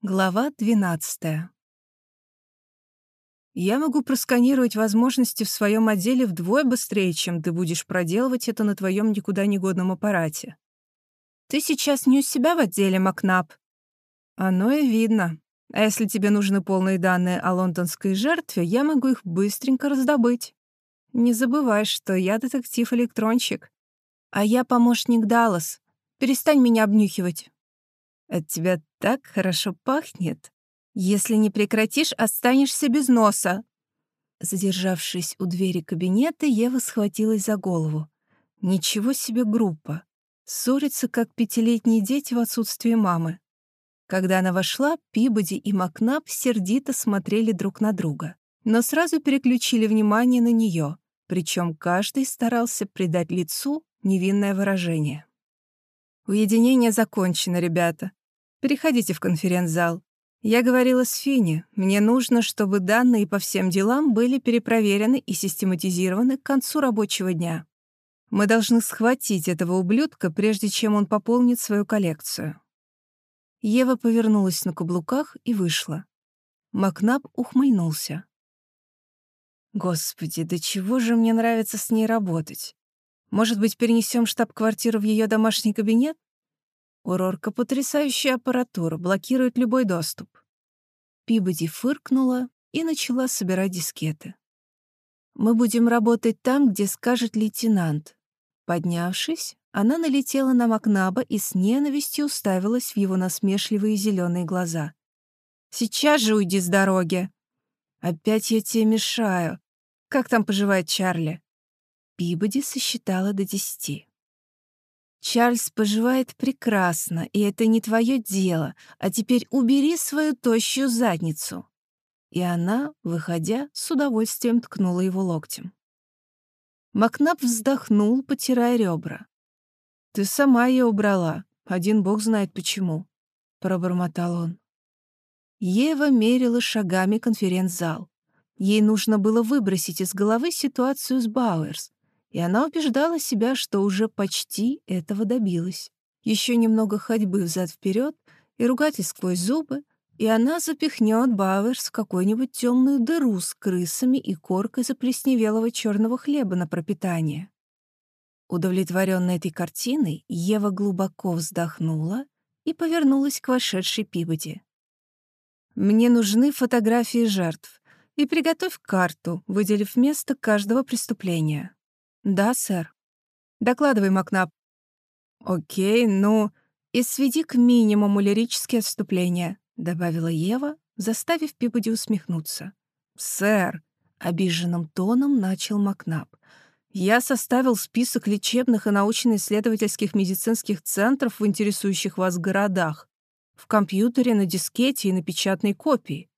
Глава 12. Я могу просканировать возможности в своем отделе вдвое быстрее, чем ты будешь проделывать это на твоем никуда не годном аппарате. Ты сейчас не у себя в отделе, Макнап. Оно и видно. А если тебе нужны полные данные о лондонской жертве, я могу их быстренько раздобыть. Не забывай, что я детектив-электронщик. А я помощник Даллас. Перестань меня обнюхивать. От тебя так хорошо пахнет. Если не прекратишь, останешься без носа». Задержавшись у двери кабинета, Ева схватилась за голову. «Ничего себе группа! Ссорятся, как пятилетние дети в отсутствие мамы». Когда она вошла, Пибоди и Макнап сердито смотрели друг на друга, но сразу переключили внимание на нее, причем каждый старался придать лицу невинное выражение. «Уединение закончено, ребята. Переходите в конференц-зал. Я говорила с Фини, мне нужно, чтобы данные по всем делам были перепроверены и систематизированы к концу рабочего дня. Мы должны схватить этого ублюдка, прежде чем он пополнит свою коллекцию. Ева повернулась на каблуках и вышла. Макнаб ухмыльнулся. Господи, до чего же мне нравится с ней работать? Может быть, перенесем штаб-квартиру в ее домашний кабинет? У Рорка потрясающая аппаратура, блокирует любой доступ. Пибоди фыркнула и начала собирать дискеты. «Мы будем работать там, где скажет лейтенант». Поднявшись, она налетела на Макнаба и с ненавистью уставилась в его насмешливые зеленые глаза. «Сейчас же уйди с дороги!» «Опять я тебе мешаю. Как там поживает Чарли?» Пибоди сосчитала до десяти. Чарльз поживает прекрасно, и это не твое дело, а теперь убери свою тощую задницу». И она, выходя, с удовольствием ткнула его локтем. Макнап вздохнул, потирая ребра. «Ты сама ее убрала, один бог знает почему», — пробормотал он. Ева мерила шагами конференц-зал. Ей нужно было выбросить из головы ситуацию с Бауэрс, и она убеждала себя, что уже почти этого добилась. Еще немного ходьбы взад вперед и ругательств сквозь зубы, и она запихнет Бауэрс в какую-нибудь темную дыру с крысами и коркой заплесневелого черного хлеба на пропитание. Удовлетворенная этой картиной, Ева глубоко вздохнула и повернулась к вошедшей Пибоди. «Мне нужны фотографии жертв, и приготовь карту, выделив место каждого преступления. «Да, сэр». «Докладывай, Макнаб». «Окей, ну, и сведи к минимуму лирические отступления», — добавила Ева, заставив Пибоди усмехнуться. «Сэр», — обиженным тоном начал Макнаб, «я составил список лечебных и научно-исследовательских медицинских центров в интересующих вас городах, в компьютере, на дискете и на печатной копии».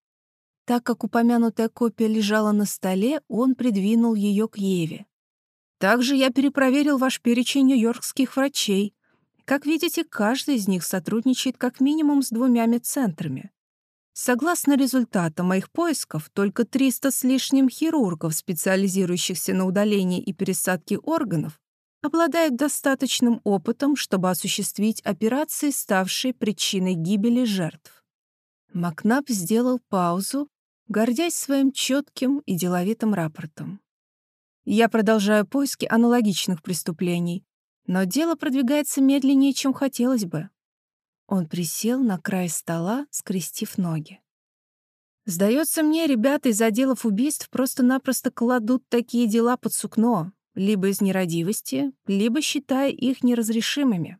Так как упомянутая копия лежала на столе, он придвинул ее к Еве. Также я перепроверил ваш перечень нью-йоркских врачей. Как видите, каждый из них сотрудничает как минимум с двумя медцентрами. Согласно результатам моих поисков, только 300 с лишним хирургов, специализирующихся на удалении и пересадке органов, обладают достаточным опытом, чтобы осуществить операции, ставшие причиной гибели жертв. Макнап сделал паузу, гордясь своим четким и деловитым рапортом. Я продолжаю поиски аналогичных преступлений, но дело продвигается медленнее, чем хотелось бы. Он присел на край стола, скрестив ноги. Сдается мне, ребята из отделов убийств просто-напросто кладут такие дела под сукно, либо из нерадивости, либо считая их неразрешимыми.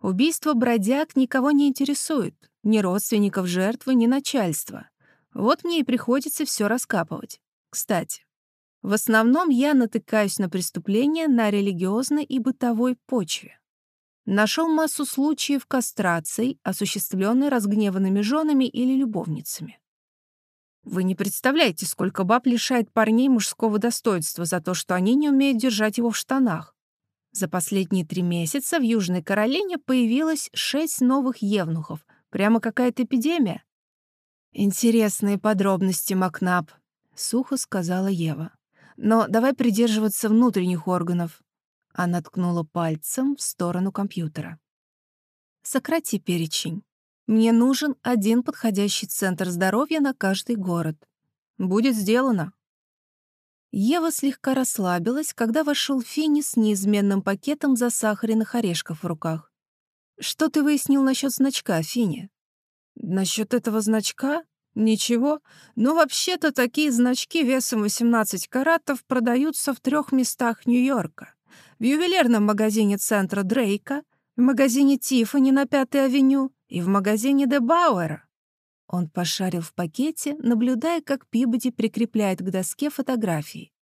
Убийство бродяг никого не интересует, ни родственников жертвы, ни начальства. Вот мне и приходится все раскапывать. Кстати, в основном я натыкаюсь на преступления на религиозной и бытовой почве. Нашел массу случаев кастраций, осуществленной разгневанными женами или любовницами. Вы не представляете, сколько баб лишает парней мужского достоинства за то, что они не умеют держать его в штанах. За последние три месяца в Южной Каролине появилось шесть новых евнухов. Прямо какая-то эпидемия. «Интересные подробности, Макнаб», — сухо сказала Ева. Но давай придерживаться внутренних органов. Она ткнула пальцем в сторону компьютера. Сократи перечень. Мне нужен один подходящий центр здоровья на каждый город. Будет сделано. Ева слегка расслабилась, когда вошел Финни с неизменным пакетом засахаренных орешков в руках. «Что ты выяснил насчет значка, Финни?» «Насчет этого значка? Ничего. Но вообще-то такие значки весом 18 каратов продаются в трех местах Нью-Йорка. В ювелирном магазине центра Дрейка, в магазине Тиффани на Пятой авеню и в магазине Де Бауэра. Он пошарил в пакете, наблюдая, как Пибоди прикрепляет к доске фотографии.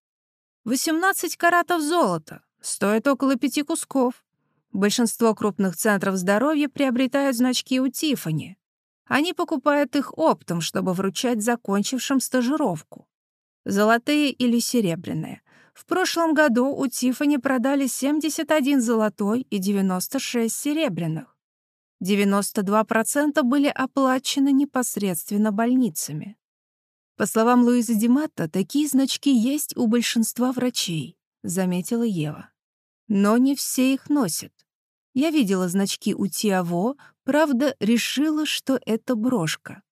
«18 каратов золота. Стоит около пяти кусков. Большинство крупных центров здоровья приобретают значки у Тиффани. Они покупают их оптом, чтобы вручать закончившим стажировку. Золотые или серебряные. В прошлом году у Тиффани продали 71 золотой и 96 серебряных. 92% были оплачены непосредственно больницами. По словам Луизы Диматта, такие значки есть у большинства врачей, заметила Ева. Но не все их носят. Я видела значки у Тиаво, правда, решила, что это брошка.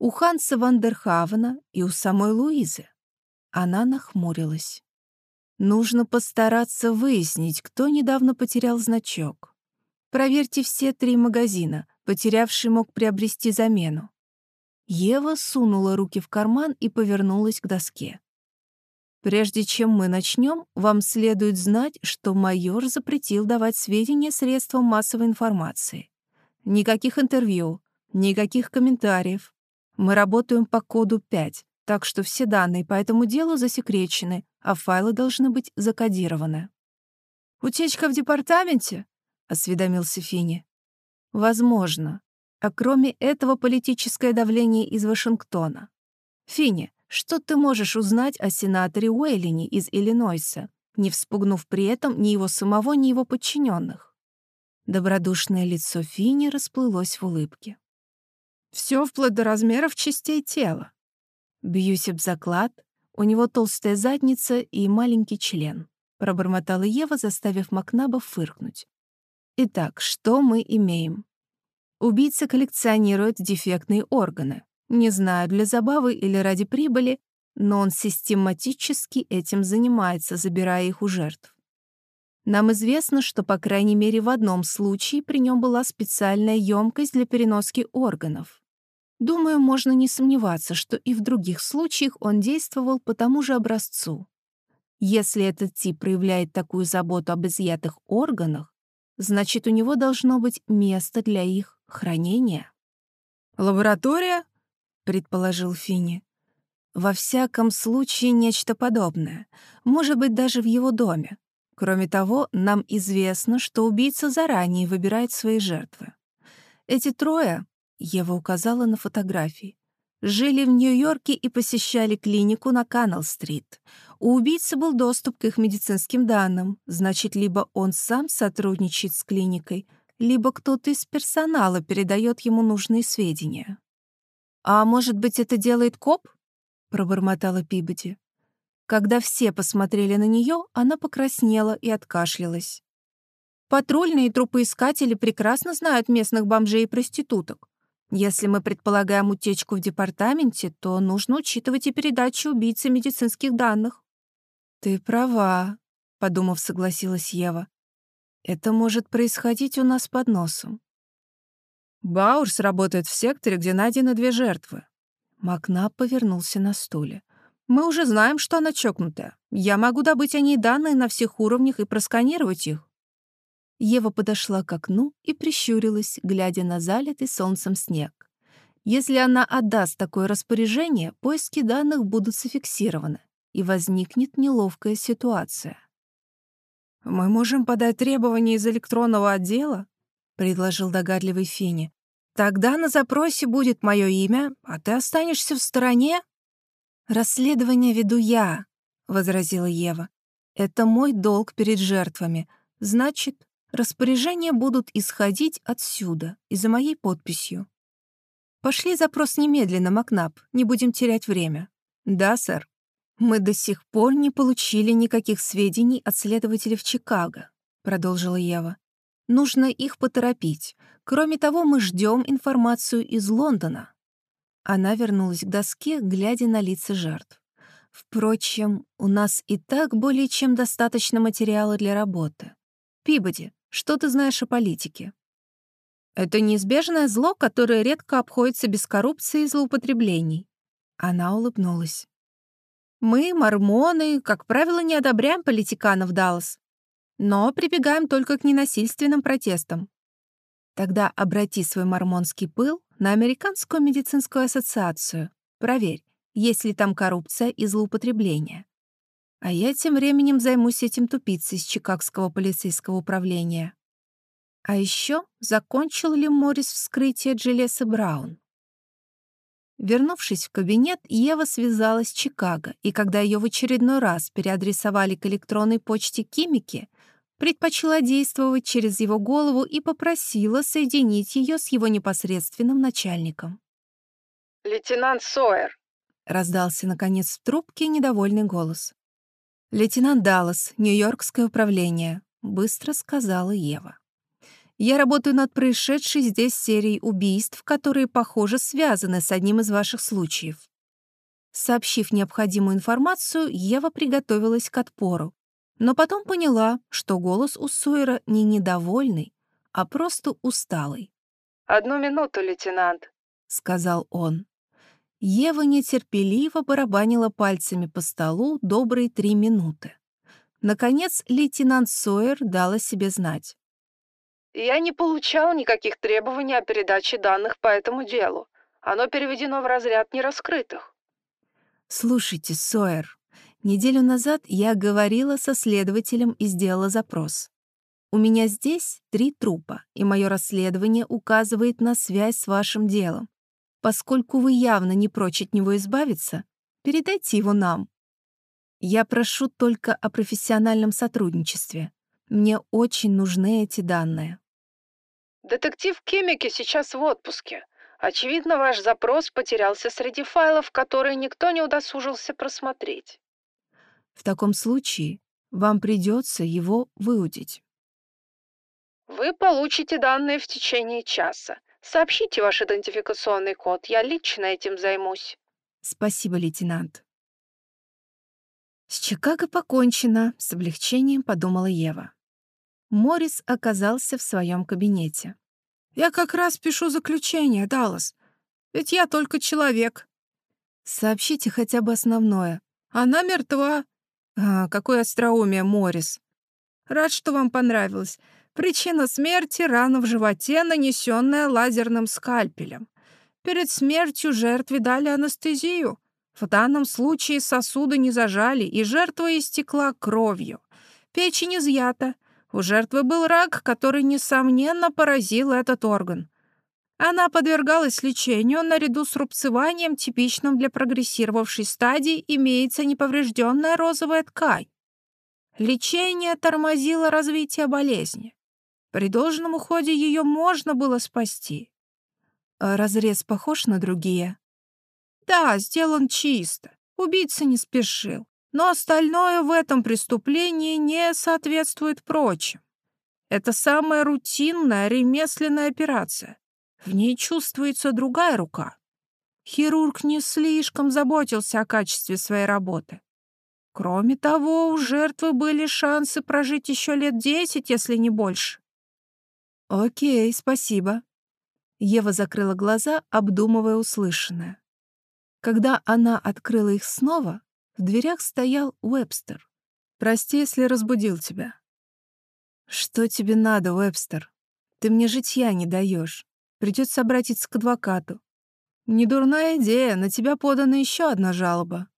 У Ханса Вандерхавена и у самой Луизы. Она нахмурилась. Нужно постараться выяснить, кто недавно потерял значок. Проверьте все три магазина. Потерявший мог приобрести замену. Ева сунула руки в карман и повернулась к доске. Прежде чем мы начнем, вам следует знать, что майор запретил давать сведения средствам массовой информации. Никаких интервью, никаких комментариев. Мы работаем по коду 5, так что все данные по этому делу засекречены, а файлы должны быть закодированы. «Утечка в департаменте?» осведомился Фини. Возможно. А кроме этого политическое давление из Вашингтона. Фини, что ты можешь узнать о сенаторе Уэйлине из Иллинойса, не вспугнув при этом ни его самого, ни его подчиненных? Добродушное лицо Фини расплылось в улыбке. Все вплоть до размеров частей тела. Бьюсь об заклад, у него толстая задница и маленький член, пробормотала Ева, заставив Макнаба фыркнуть. Итак, что мы имеем? Убийца коллекционирует дефектные органы. Не знаю, для забавы или ради прибыли, но он систематически этим занимается, забирая их у жертв. Нам известно, что, по крайней мере, в одном случае при нем была специальная емкость для переноски органов. Думаю, можно не сомневаться, что и в других случаях он действовал по тому же образцу. Если этот тип проявляет такую заботу об изъятых органах, Значит, у него должно быть место для их хранения. «Лаборатория?» — предположил Финни. «Во всяком случае, нечто подобное. Может быть, даже в его доме. Кроме того, нам известно, что убийца заранее выбирает свои жертвы. Эти трое, — Ева указала на фотографии, жили в Нью-Йорке и посещали клинику на Каннелл-стрит. У убийцы был доступ к их медицинским данным, значит, либо он сам сотрудничает с клиникой, либо кто-то из персонала передает ему нужные сведения. «А может быть, это делает коп?» — пробормотала Пибоди. Когда все посмотрели на нее, она покраснела и откашлялась. Патрульные и трупоискатели прекрасно знают местных бомжей и проституток. Если мы предполагаем утечку в департаменте, то нужно учитывать и передачу убийцы медицинских данных. Ты права, подумав, согласилась Ева. Это может происходить у нас под носом. Баурс работает в секторе, где найдены две жертвы. Макнаб повернулся на стуле. Мы уже знаем, что она чокнутая. Я могу добыть о ней данные на всех уровнях и просканировать их. Ева подошла к окну и прищурилась, глядя на залитый солнцем снег. Если она отдаст такое распоряжение, поиски данных будут зафиксированы, и возникнет неловкая ситуация. «Мы можем подать требования из электронного отдела?» — предложил догадливый Фини. «Тогда на запросе будет мое имя, а ты останешься в стороне?» «Расследование веду я», — возразила Ева. «Это мой долг перед жертвами. Значит, Распоряжения будут исходить отсюда и за моей подписью. Пошли запрос немедленно, Макнаб, не будем терять время. Да, сэр. Мы до сих пор не получили никаких сведений от следователей в Чикаго, продолжила Ева. Нужно их поторопить. Кроме того, мы ждем информацию из Лондона». Она вернулась к доске, глядя на лица жертв. «Впрочем, у нас и так более чем достаточно материала для работы. Пибоди, что ты знаешь о политике?» «Это неизбежное зло, которое редко обходится без коррупции и злоупотреблений». Она улыбнулась. «Мы, мормоны, как правило, не одобряем политиканов, Даллас, но прибегаем только к ненасильственным протестам. Тогда обрати свой мормонский пыл на Американскую медицинскую ассоциацию. Проверь, есть ли там коррупция и злоупотребление. А я тем временем займусь этим тупицей из Чикагского полицейского управления. А еще закончил ли Моррис вскрытие Джилеса Браун? Вернувшись в кабинет, Ева связалась с Чикаго, и когда ее в очередной раз переадресовали к электронной почте Кимики, предпочла действовать через его голову и попросила соединить ее с его непосредственным начальником. «Лейтенант Сойер», — раздался, наконец, в трубке недовольный голос. «Лейтенант Даллас, Нью-Йоркское управление», — быстро сказала Ева. «Я работаю над происшедшей здесь серией убийств, которые, похоже, связаны с одним из ваших случаев». Сообщив необходимую информацию, Ева приготовилась к отпору, но потом поняла, что голос у Сойера не недовольный, а просто усталый. «Одну минуту, лейтенант», — сказал он. Ева нетерпеливо барабанила пальцами по столу добрые три минуты. Наконец лейтенант Сойер дал о себе знать. «Я не получал никаких требований о передаче данных по этому делу. Оно переведено в разряд нераскрытых». «Слушайте, Сойер, Неделю назад я говорила со следователем и сделала запрос. У меня здесь три трупа, и мое расследование указывает на связь с вашим делом. Поскольку вы явно не прочь от него избавиться, передайте его нам. Я прошу только о профессиональном сотрудничестве. Мне очень нужны эти данные. Детектив Кемики сейчас в отпуске. Очевидно, ваш запрос потерялся среди файлов, которые никто не удосужился просмотреть. В таком случае вам придется его выудить. Вы получите данные в течение часа. Сообщите ваш идентификационный код, я лично этим займусь. Спасибо, лейтенант. С Чикаго покончено, с облегчением подумала Ева. Моррис оказался в своем кабинете. «Я как раз пишу заключение, Даллас. Ведь я только человек». «Сообщите хотя бы основное. Она мертва. А, какое остроумие, Морис. Рад, что вам понравилось. Причина смерти — рана в животе, нанесенная лазерным скальпелем. Перед смертью жертве дали анестезию. В данном случае сосуды не зажали, и жертва истекла кровью. Печень изъята. У жертвы был рак, который, несомненно, поразил этот орган. Она подвергалась лечению наряду с рубцеванием, типичным для прогрессировавшей стадии, имеется неповрежденная розовая ткань. Лечение тормозило развитие болезни. При должном уходе ее можно было спасти. А разрез похож на другие? Да, сделан чисто. Убийца не спешил. Но остальное в этом преступлении не соответствует прочим. Это самая рутинная ремесленная операция. В ней чувствуется другая рука. Хирург не слишком заботился о качестве своей работы. Кроме того, у жертвы были шансы прожить еще лет десять, если не больше. «Окей, спасибо». Ева закрыла глаза, обдумывая услышанное. Когда она открыла их снова, в дверях стоял Уэбстер. «Прости, если разбудил тебя». «Что тебе надо, Уэбстер? Ты мне житья не даешь. Придется обратиться к адвокату. Недурная идея, на тебя подана еще одна жалоба.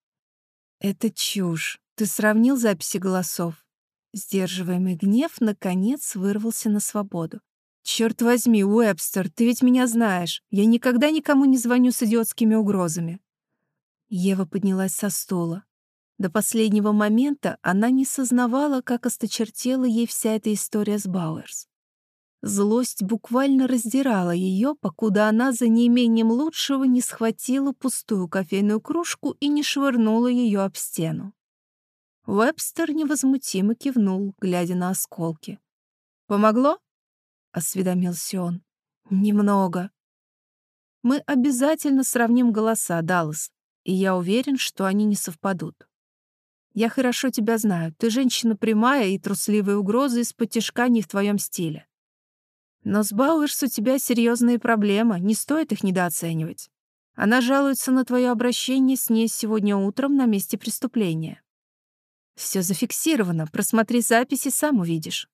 Это чушь. Ты сравнил записи голосов. Сдерживаемый гнев, наконец, вырвался на свободу. Черт возьми, Уэбстер, ты ведь меня знаешь. Я никогда никому не звоню с идиотскими угрозами. Ева поднялась со стула. До последнего момента она не сознавала, как осточертела ей вся эта история с Бауэрс. Злость буквально раздирала ее, покуда она за неимением лучшего не схватила пустую кофейную кружку и не швырнула ее об стену. Вебстер невозмутимо кивнул, глядя на осколки. «Помогло?» — осведомился он. «Немного». «Мы обязательно сравним голоса, Даллас, и я уверен, что они не совпадут. Я хорошо тебя знаю. Ты женщина прямая, и трусливые угрозы из-под не в твоем стиле. Но с Бауэрс у тебя серьезные проблемы, не стоит их недооценивать. Она жалуется на твое обращение с ней сегодня утром на месте преступления. Все зафиксировано, просмотри записи, сам увидишь.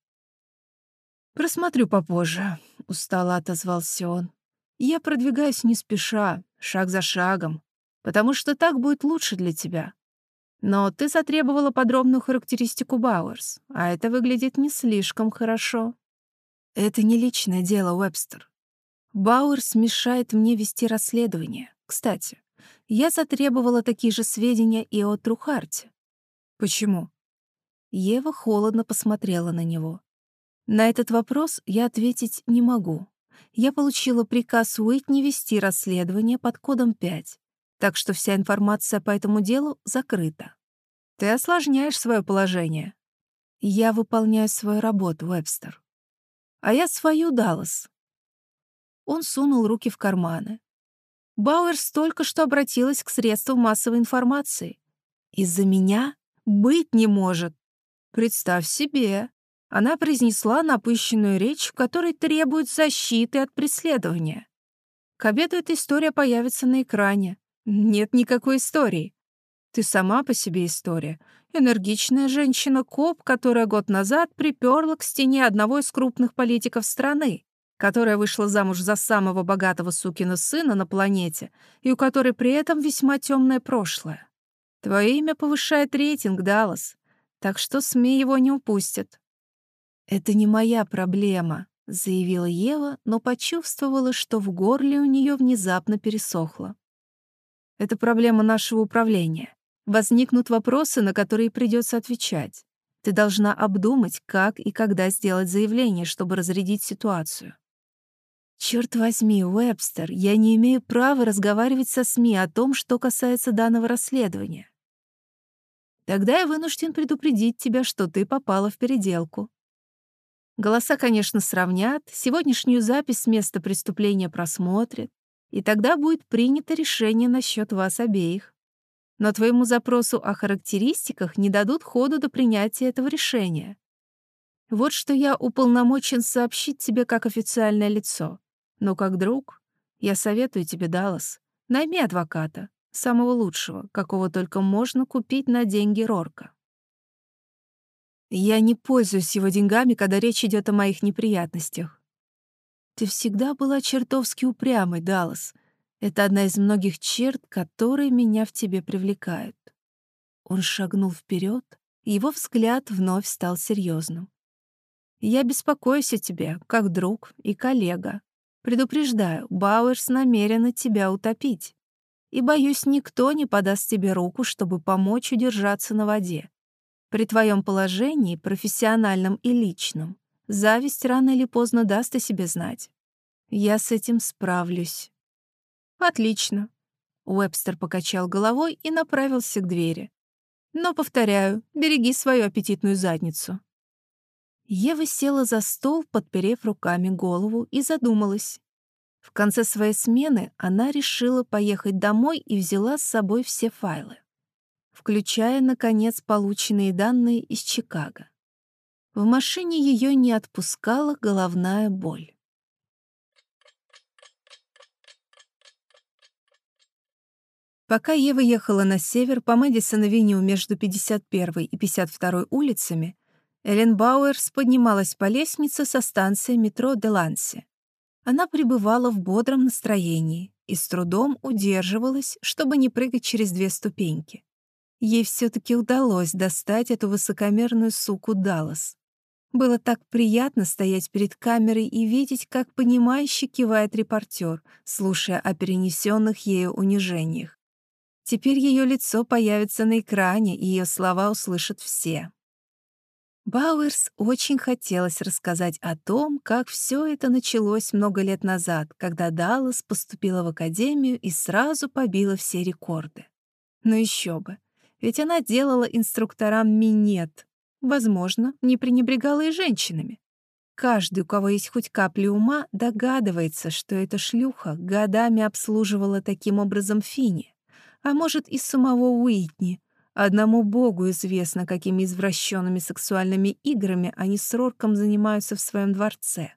Просмотрю попозже, устало отозвался он. Я продвигаюсь не спеша, шаг за шагом, потому что так будет лучше для тебя. Но ты затребовала подробную характеристику Бауэрс, а это выглядит не слишком хорошо. Это не личное дело, Уэбстер. Бауэрс мешает мне вести расследование. Кстати, я затребовала такие же сведения и о Трухарте. Почему? Ева холодно посмотрела на него. На этот вопрос я ответить не могу. Я получила приказ Уитни вести расследование под кодом 5, так что вся информация по этому делу закрыта. Ты осложняешь свое положение. Я выполняю свою работу, Вебстер. А я свою, Даллас. Он сунул руки в карманы. Бауэрс только что обратилась к средствам массовой информации. Из-за меня быть не может. Представь себе, она произнесла напыщенную речь, в которой требует защиты от преследования. К обеду эта история появится на экране. Нет никакой истории. Ты сама по себе история. Энергичная женщина-коп, которая год назад приперла к стене одного из крупных политиков страны, которая вышла замуж за самого богатого сукина сына на планете и у которой при этом весьма темное прошлое. Твое имя повышает рейтинг, Даллас, так что СМИ его не упустят. «Это не моя проблема», — заявила Ева, но почувствовала, что в горле у нее внезапно пересохло. Это проблема нашего управления. Возникнут вопросы, на которые придется отвечать. Ты должна обдумать, как и когда сделать заявление, чтобы разрядить ситуацию. Черт возьми, Уэбстер, я не имею права разговаривать со СМИ о том, что касается данного расследования. Тогда я вынужден предупредить тебя, что ты попала в переделку. Голоса, конечно, сравнят, сегодняшнюю запись с места преступления просмотрят, и тогда будет принято решение насчет вас обеих. Но твоему запросу о характеристиках не дадут ходу до принятия этого решения. Вот что я уполномочен сообщить тебе как официальное лицо. Но как друг, я советую тебе, Даллас, найми адвоката, самого лучшего, какого только можно купить на деньги Рорка. Я не пользуюсь его деньгами, когда речь идет о моих неприятностях. Ты всегда была чертовски упрямой, Даллас. Это одна из многих черт, которые меня в тебе привлекают. Он шагнул вперед, его взгляд вновь стал серьезным. Я беспокоюсь о тебе, как друг и коллега. Предупреждаю, Бауэрс намерена тебя утопить. И, боюсь, никто не подаст тебе руку, чтобы помочь удержаться на воде. При твоем положении, профессиональном и личном, Зависть рано или поздно даст о себе знать. Я с этим справлюсь. Отлично. Уэбстер покачал головой и направился к двери. Но, повторяю, береги свою аппетитную задницу. Ева села за стол, подперев руками голову, и задумалась. В конце своей смены она решила поехать домой и взяла с собой все файлы, включая, наконец, полученные данные из Чикаго. В машине ее не отпускала головная боль. Пока Ева ехала на север по Мэдисон-авеню между 51 и 52 улицами, Эллен Бауэрс поднималась по лестнице со станции метро Деланси. Она пребывала в бодром настроении и с трудом удерживалась, чтобы не прыгать через две ступеньки. Ей все таки удалось достать эту высокомерную суку Даллас. Было так приятно стоять перед камерой и видеть, как понимающе кивает репортер, слушая о перенесенных ею унижениях. Теперь ее лицо появится на экране, и ее слова услышат все. Бауэрс очень хотелось рассказать о том, как все это началось много лет назад, когда Даллас поступила в академию и сразу побила все рекорды. Но еще бы, ведь она делала инструкторам минет, Возможно, не пренебрегала и женщинами. каждый, у кого есть хоть капля ума, догадывается, что эта шлюха годами обслуживала таким образом Фини, а может и самого Уитни. Одному богу известно, какими извращенными сексуальными играми они с Рорком занимаются в своем дворце.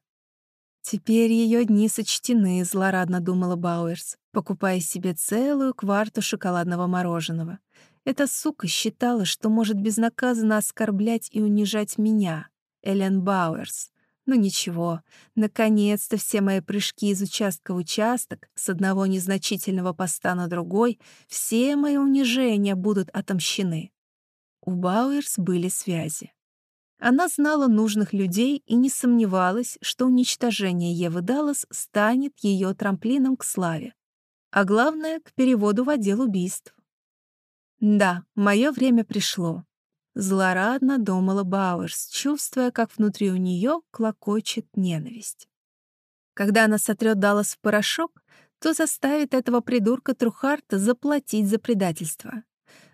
Теперь ее дни сочтены, злорадно думала Бауэрс, покупая себе целую кварту шоколадного мороженого. Эта сука считала, что может безнаказанно оскорблять и унижать меня, Элен Бауэрс. Ну ничего, наконец-то все мои прыжки из участка в участок, с одного незначительного поста на другой, все мои унижения будут отомщены. У Бауэрс были связи. Она знала нужных людей и не сомневалась, что уничтожение Евы Даллас станет ее трамплином к славе, а главное — к переводу в отдел убийств. Да, мое время пришло. Злорадно думала Бауэрс, чувствуя, как внутри у нее клокочет ненависть. Когда она сотрет Даллас в порошок, то заставит этого придурка Трухарта заплатить за предательство.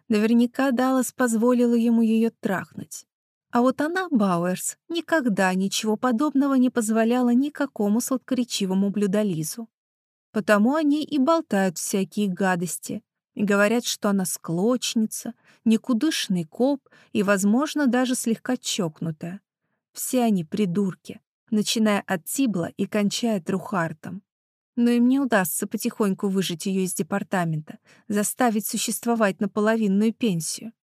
Наверняка Даллас позволила ему ее трахнуть. А вот она, Бауэрс, никогда ничего подобного не позволяла никакому сладкоречивому блюдолизу. Потому они и болтают всякие гадости, и говорят, что она склочница, никудышный коп и, возможно, даже слегка чокнутая. Все они придурки, начиная от Тибла и кончая Трухартом. Но им не удастся потихоньку выжить ее из департамента, заставить существовать на половинную пенсию.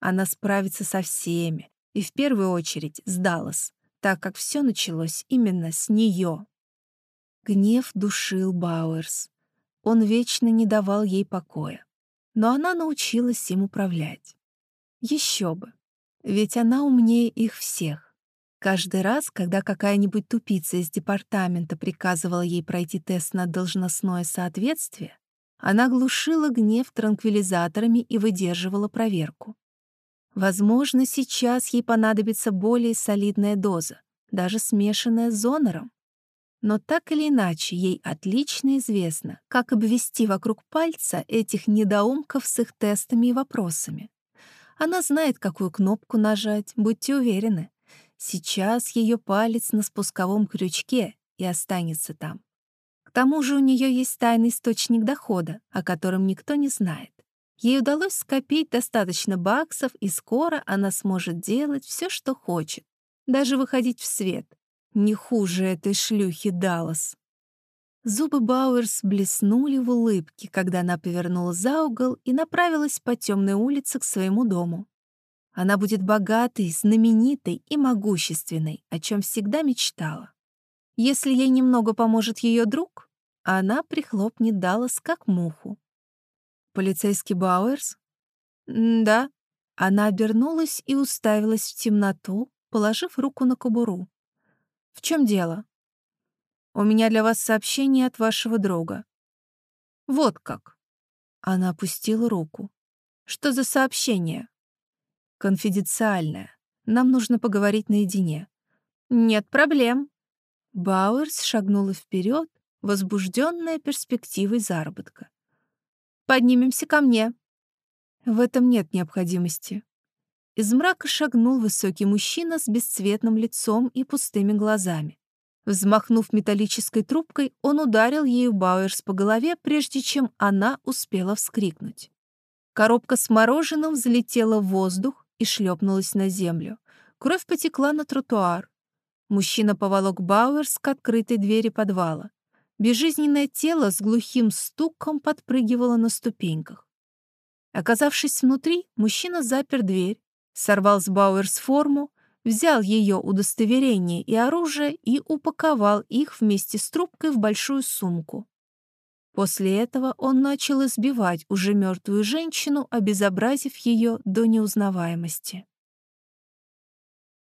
Она справится со всеми, и в первую очередь с Даллас, так как все началось именно с нее. Гнев душил Бауэрс. Он вечно не давал ей покоя. Но она научилась им управлять. Еще бы. Ведь она умнее их всех. Каждый раз, когда какая-нибудь тупица из департамента приказывала ей пройти тест на должностное соответствие, она глушила гнев транквилизаторами и выдерживала проверку. Возможно, сейчас ей понадобится более солидная доза, даже смешанная с зонором. Но так или иначе, ей отлично известно, как обвести вокруг пальца этих недоумков с их тестами и вопросами. Она знает, какую кнопку нажать, будьте уверены. Сейчас ее палец на спусковом крючке и останется там. К тому же у нее есть тайный источник дохода, о котором никто не знает. Ей удалось скопить достаточно баксов, и скоро она сможет делать все, что хочет, даже выходить в свет. Не хуже этой шлюхи Даллас. Зубы Бауэрс блеснули в улыбке, когда она повернула за угол и направилась по темной улице к своему дому. Она будет богатой, знаменитой и могущественной, о чем всегда мечтала. Если ей немного поможет ее друг, она прихлопнет Даллас как муху. Полицейский Бауэрс? да. Она обернулась и уставилась в темноту, положив руку на кобуру. В чем дело? У меня для вас сообщение от вашего друга. Вот как. Она опустила руку. Что за сообщение? Конфиденциальное. Нам нужно поговорить наедине. Нет проблем. Бауэрс шагнула вперед, возбужденная перспективой заработка. Поднимемся ко мне». В этом нет необходимости. Из мрака шагнул высокий мужчина с бесцветным лицом и пустыми глазами. Взмахнув металлической трубкой, он ударил ею Бауэрс по голове, прежде чем она успела вскрикнуть. Коробка с мороженым взлетела в воздух и шлепнулась на землю. Кровь потекла на тротуар. Мужчина поволок Бауэрс к открытой двери подвала. Безжизненное тело с глухим стуком подпрыгивало на ступеньках. Оказавшись внутри, мужчина запер дверь, сорвал с Бауэрс форму, взял ее удостоверение и оружие и упаковал их вместе с трубкой в большую сумку. После этого он начал избивать уже мертвую женщину, обезобразив ее до неузнаваемости.